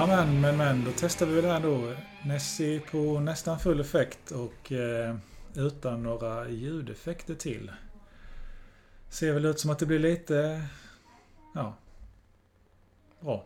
Jamen, men, men, då testar vi väl här då. Nessie på nästan full effekt och eh, utan några ljudeffekter till. Ser väl ut som att det blir lite... Ja. Bra.